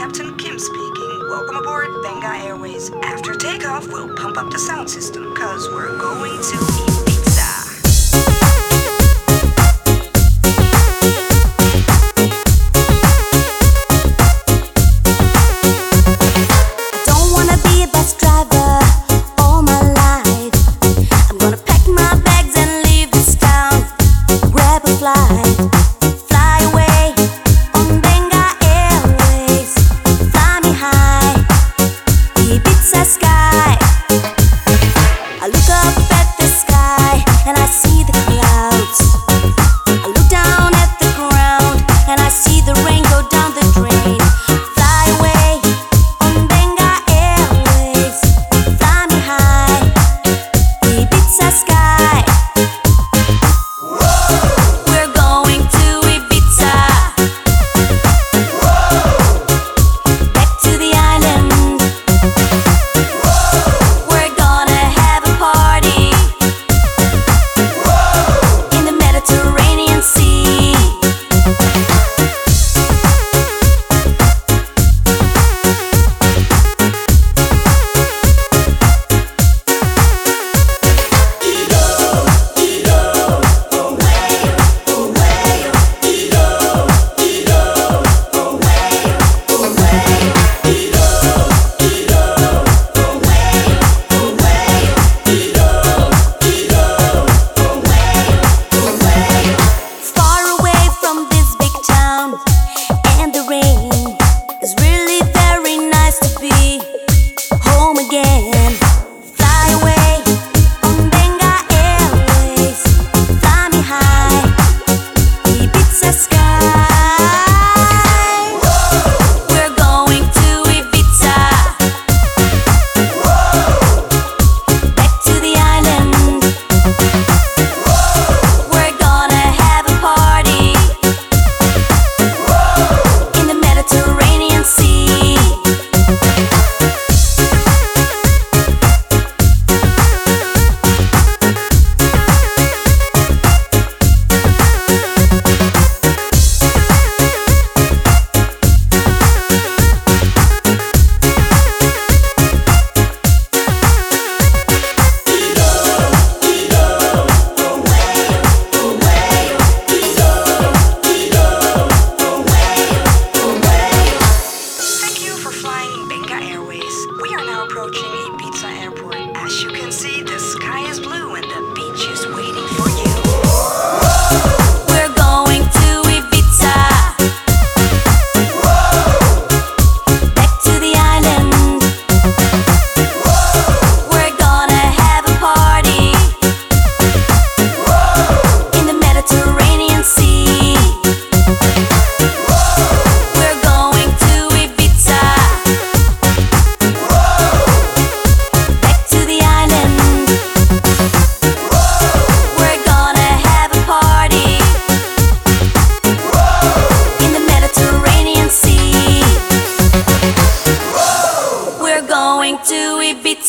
Captain Kim speaking. Welcome aboard Benga Airways. After takeoff, we'll pump up the sound system, cause we're going to pizza sky.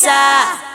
三